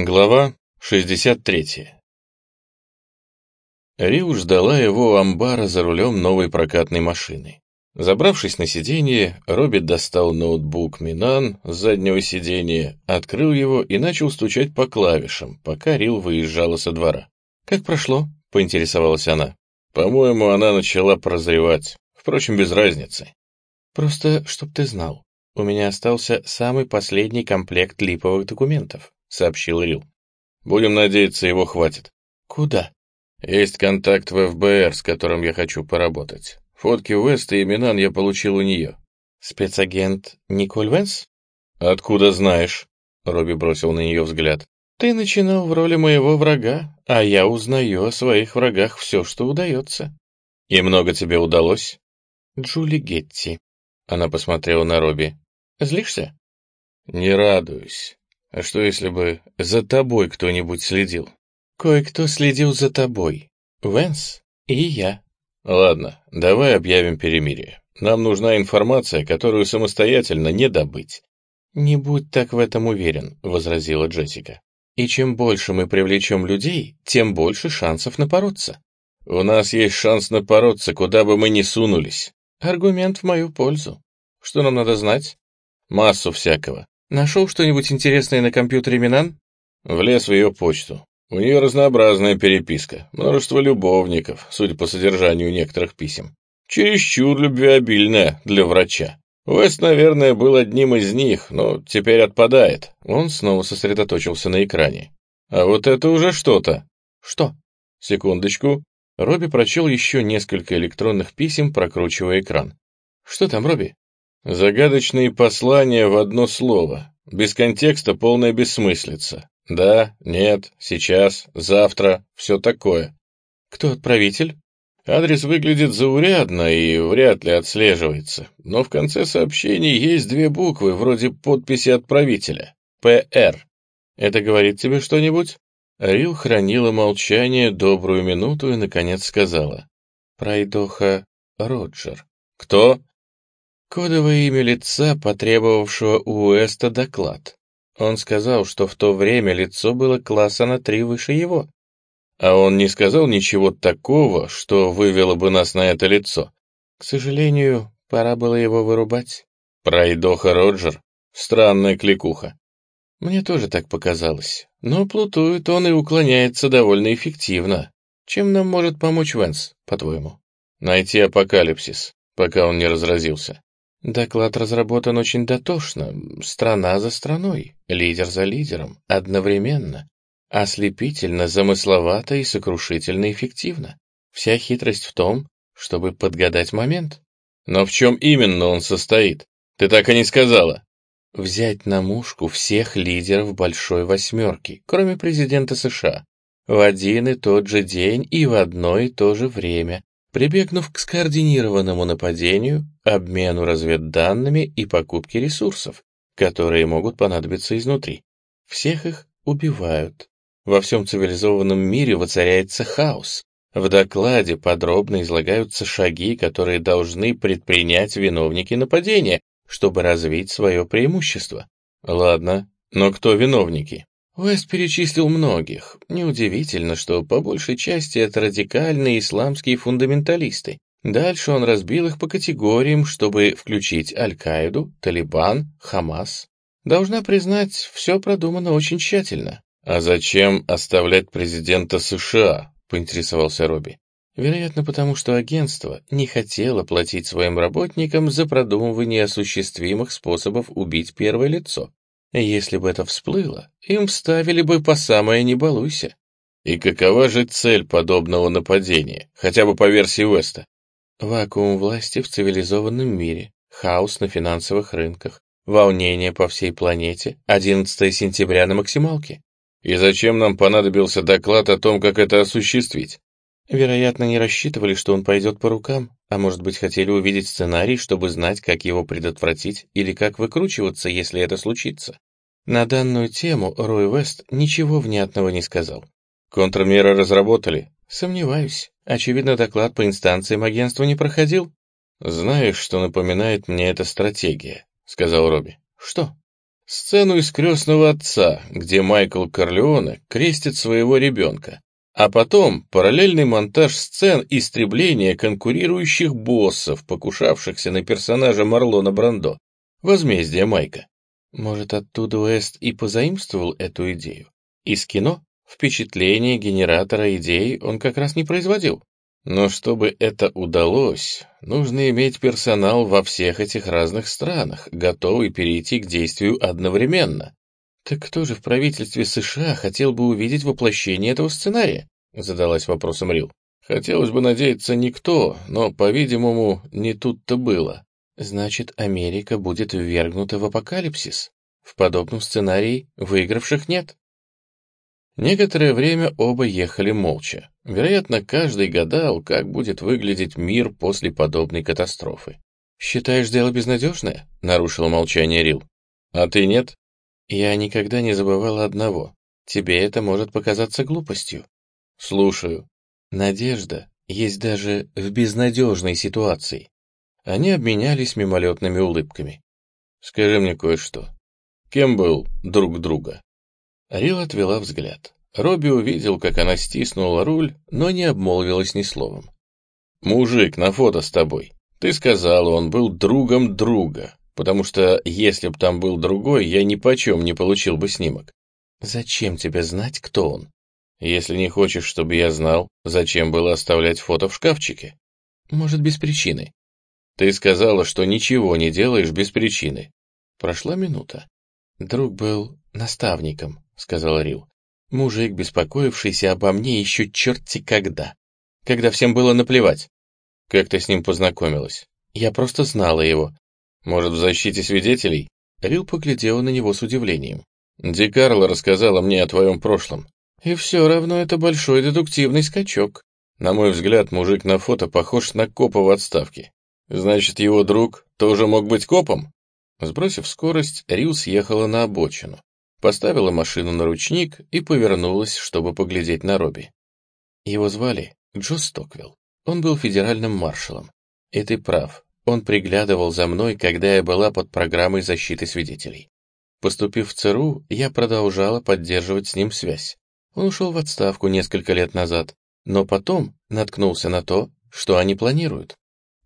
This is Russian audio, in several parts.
Глава 63 Рил ждала его у амбара за рулем новой прокатной машины. Забравшись на сиденье, Робби достал ноутбук Минан с заднего сиденья, открыл его и начал стучать по клавишам, пока Рил выезжала со двора. «Как прошло?» — поинтересовалась она. «По-моему, она начала прозревать. Впрочем, без разницы». «Просто, чтоб ты знал, у меня остался самый последний комплект липовых документов», — сообщил Рил. «Будем надеяться, его хватит». «Куда?» «Есть контакт в ФБР, с которым я хочу поработать. Фотки Уэста и Минан я получил у нее». «Спецагент Николь Венс?» «Откуда знаешь?» — Робби бросил на нее взгляд. «Ты начинал в роли моего врага, а я узнаю о своих врагах все, что удается». «И много тебе удалось?» «Джули Гетти». Она посмотрела на Робби. Злишься? Не радуюсь. А что, если бы за тобой кто-нибудь следил? Кое-кто следил за тобой. Венс и я. Ладно, давай объявим перемирие. Нам нужна информация, которую самостоятельно не добыть. «Не будь так в этом уверен», — возразила Джессика. «И чем больше мы привлечем людей, тем больше шансов напороться». «У нас есть шанс напороться, куда бы мы ни сунулись». «Аргумент в мою пользу. Что нам надо знать?» Массу всякого. Нашел что-нибудь интересное на компьютере Минан? Влез в ее почту. У нее разнообразная переписка, множество любовников, судя по содержанию некоторых писем. Чересчур любвеобильная для врача. Уэст, наверное, был одним из них, но теперь отпадает. Он снова сосредоточился на экране. А вот это уже что-то. Что? Секундочку. Робби прочел еще несколько электронных писем, прокручивая экран. Что там, Робби? Загадочные послания в одно слово. Без контекста полная бессмыслица. Да, нет, сейчас, завтра, все такое. Кто отправитель? Адрес выглядит заурядно и вряд ли отслеживается, но в конце сообщений есть две буквы, вроде подписи отправителя. ПР. Это говорит тебе что-нибудь? Рил хранила молчание добрую минуту и, наконец, сказала. Пройдоха Роджер. Кто? Кодовое имя лица, потребовавшего у Уэста доклад. Он сказал, что в то время лицо было класса на три выше его. А он не сказал ничего такого, что вывело бы нас на это лицо. К сожалению, пора было его вырубать. Пройдоха Роджер. Странная кликуха. Мне тоже так показалось. Но плутует он и уклоняется довольно эффективно. Чем нам может помочь Венс, по-твоему? Найти апокалипсис, пока он не разразился. Доклад разработан очень дотошно, страна за страной, лидер за лидером, одновременно, ослепительно, замысловато и сокрушительно эффективно. Вся хитрость в том, чтобы подгадать момент. Но в чем именно он состоит? Ты так и не сказала. Взять на мушку всех лидеров Большой Восьмерки, кроме президента США, в один и тот же день и в одно и то же время, прибегнув к скоординированному нападению, обмену разведданными и покупке ресурсов, которые могут понадобиться изнутри. Всех их убивают. Во всем цивилизованном мире воцаряется хаос. В докладе подробно излагаются шаги, которые должны предпринять виновники нападения, чтобы развить свое преимущество. Ладно, но кто виновники? Уэст перечислил многих. Неудивительно, что по большей части это радикальные исламские фундаменталисты. Дальше он разбил их по категориям, чтобы включить Аль-Каиду, Талибан, Хамас. Должна признать, все продумано очень тщательно. «А зачем оставлять президента США?» — поинтересовался Робби. Вероятно, потому что агентство не хотело платить своим работникам за продумывание осуществимых способов убить первое лицо. Если бы это всплыло, им вставили бы по самое «не балуйся». И какова же цель подобного нападения, хотя бы по версии Уэста? Вакуум власти в цивилизованном мире, хаос на финансовых рынках, волнение по всей планете, 11 сентября на максималке. И зачем нам понадобился доклад о том, как это осуществить? Вероятно, не рассчитывали, что он пойдет по рукам, а может быть, хотели увидеть сценарий, чтобы знать, как его предотвратить или как выкручиваться, если это случится. На данную тему Рой Вест ничего внятного не сказал. Контрмеры разработали? Сомневаюсь. Очевидно, доклад по инстанциям агентства не проходил. Знаешь, что напоминает мне эта стратегия, сказал Робби. Что? Сцену из «Крестного отца», где Майкл Корлеоне крестит своего ребенка. А потом параллельный монтаж сцен истребления конкурирующих боссов, покушавшихся на персонажа Марлона Брандо. Возмездие Майка. Может, оттуда Уэст и позаимствовал эту идею? Из кино? Впечатление генератора идей он как раз не производил. Но чтобы это удалось, нужно иметь персонал во всех этих разных странах, готовый перейти к действию одновременно. Так кто же в правительстве США хотел бы увидеть воплощение этого сценария? Задалась вопросом Рил. Хотелось бы надеяться никто, но, по-видимому, не тут-то было. Значит, Америка будет ввергнута в апокалипсис. В подобном сценарии выигравших нет. Некоторое время оба ехали молча. Вероятно, каждый гадал, как будет выглядеть мир после подобной катастрофы. «Считаешь дело безнадежное?» — нарушил молчание Рил. «А ты нет?» «Я никогда не забывал одного. Тебе это может показаться глупостью». «Слушаю». «Надежда есть даже в безнадежной ситуации». Они обменялись мимолетными улыбками. «Скажи мне кое-что. Кем был друг друга?» Рил отвела взгляд. Робби увидел, как она стиснула руль, но не обмолвилась ни словом. «Мужик на фото с тобой. Ты сказала, он был другом друга, потому что если б там был другой, я ни почем не получил бы снимок». «Зачем тебе знать, кто он?» «Если не хочешь, чтобы я знал, зачем было оставлять фото в шкафчике?» «Может, без причины?» «Ты сказала, что ничего не делаешь без причины». Прошла минута. Друг был наставником, — сказал Рил. «Мужик, беспокоившийся обо мне еще черти когда. Когда всем было наплевать. Как ты с ним познакомилась? Я просто знала его. Может, в защите свидетелей?» Рил поглядел на него с удивлением. «Ди Карло рассказала мне о твоем прошлом. И все равно это большой дедуктивный скачок. На мой взгляд, мужик на фото похож на копа в отставке. Значит, его друг тоже мог быть копом?» Сбросив скорость, Рил съехала на обочину поставила машину на ручник и повернулась, чтобы поглядеть на Робби. Его звали Джо Стоквилл. Он был федеральным маршалом. И ты прав, он приглядывал за мной, когда я была под программой защиты свидетелей. Поступив в ЦРУ, я продолжала поддерживать с ним связь. Он ушел в отставку несколько лет назад, но потом наткнулся на то, что они планируют.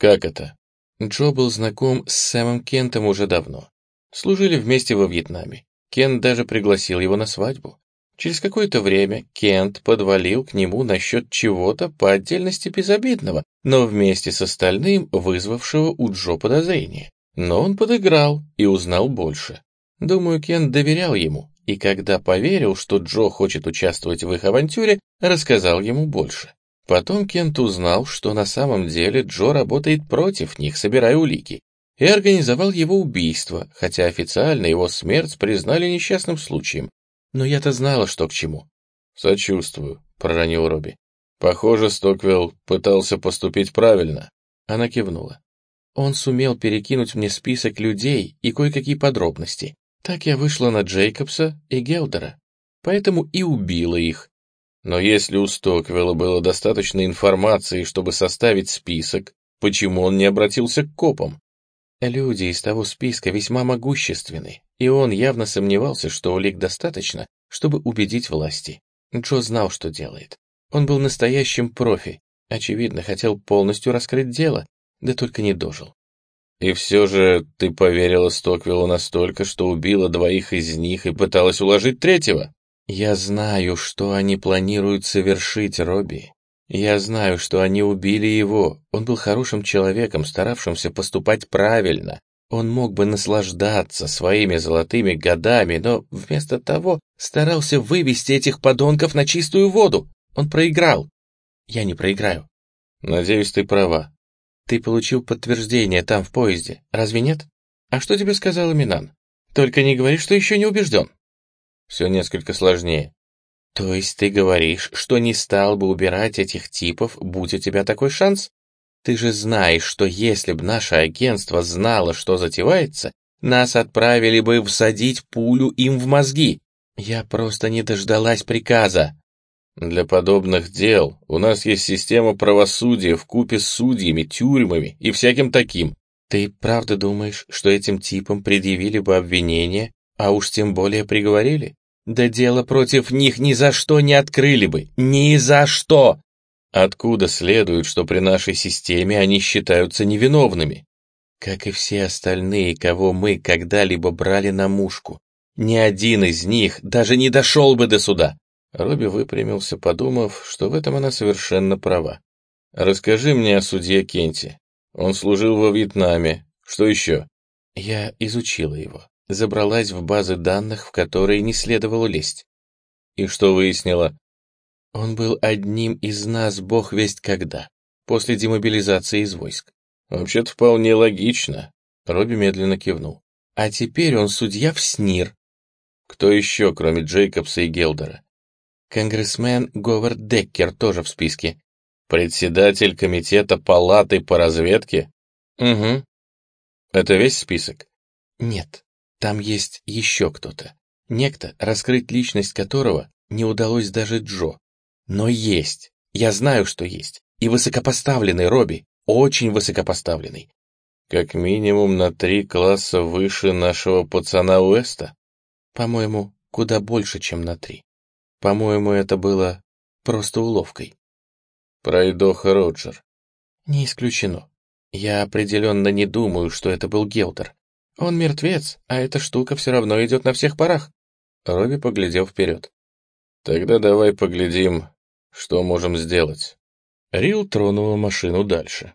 Как это? Джо был знаком с Сэмом Кентом уже давно. Служили вместе во Вьетнаме. Кент даже пригласил его на свадьбу. Через какое-то время Кент подвалил к нему насчет чего-то по отдельности безобидного, но вместе с остальным вызвавшего у Джо подозрение. Но он подыграл и узнал больше. Думаю, Кент доверял ему, и когда поверил, что Джо хочет участвовать в их авантюре, рассказал ему больше. Потом Кент узнал, что на самом деле Джо работает против них, собирая улики, и организовал его убийство, хотя официально его смерть признали несчастным случаем. Но я-то знала, что к чему. «Сочувствую», — проронил Робби. «Похоже, Стоквилл пытался поступить правильно». Она кивнула. Он сумел перекинуть мне список людей и кое-какие подробности. Так я вышла на Джейкобса и Гелдера, поэтому и убила их. Но если у Стоквилла было достаточно информации, чтобы составить список, почему он не обратился к копам? Люди из того списка весьма могущественны, и он явно сомневался, что улик достаточно, чтобы убедить власти. Джо знал, что делает. Он был настоящим профи, очевидно, хотел полностью раскрыть дело, да только не дожил. «И все же ты поверила Стоквиллу настолько, что убила двоих из них и пыталась уложить третьего?» «Я знаю, что они планируют совершить, Робби. Я знаю, что они убили его. Он был хорошим человеком, старавшимся поступать правильно. Он мог бы наслаждаться своими золотыми годами, но вместо того старался вывести этих подонков на чистую воду. Он проиграл. Я не проиграю. Надеюсь, ты права. Ты получил подтверждение там, в поезде, разве нет? А что тебе сказал Минан? Только не говори, что еще не убежден. Все несколько сложнее. То есть ты говоришь, что не стал бы убирать этих типов, будь у тебя такой шанс? Ты же знаешь, что если бы наше агентство знало, что затевается, нас отправили бы всадить пулю им в мозги. Я просто не дождалась приказа. Для подобных дел у нас есть система правосудия в купе с судьями, тюрьмами и всяким таким. Ты правда думаешь, что этим типам предъявили бы обвинение, а уж тем более приговорили. Да дело против них ни за что не открыли бы, ни за что! Откуда следует, что при нашей системе они считаются невиновными? Как и все остальные, кого мы когда-либо брали на мушку. Ни один из них даже не дошел бы до суда. Робби выпрямился, подумав, что в этом она совершенно права. «Расскажи мне о судье Кенти. Он служил во Вьетнаме. Что еще?» Я изучила его, забралась в базы данных, в которые не следовало лезть. И что выяснила? Он был одним из нас, бог весть когда, после демобилизации из войск. Вообще-то вполне логично. Робби медленно кивнул. А теперь он судья в СНИР. Кто еще, кроме Джейкобса и Гелдера? Конгрессмен Говард Деккер тоже в списке. Председатель комитета палаты по разведке? Угу. Это весь список? Нет, там есть еще кто-то. Некто, раскрыть личность которого не удалось даже Джо. Но есть. Я знаю, что есть. И высокопоставленный Робби. Очень высокопоставленный. Как минимум на три класса выше нашего пацана Уэста? По-моему, куда больше, чем на три. По-моему, это было просто уловкой. Пройдоха Роджер. Не исключено. Я определенно не думаю, что это был Гелдер. Он мертвец, а эта штука все равно идет на всех парах. Робби поглядел вперед. Тогда давай поглядим, что можем сделать. Рил тронула машину дальше.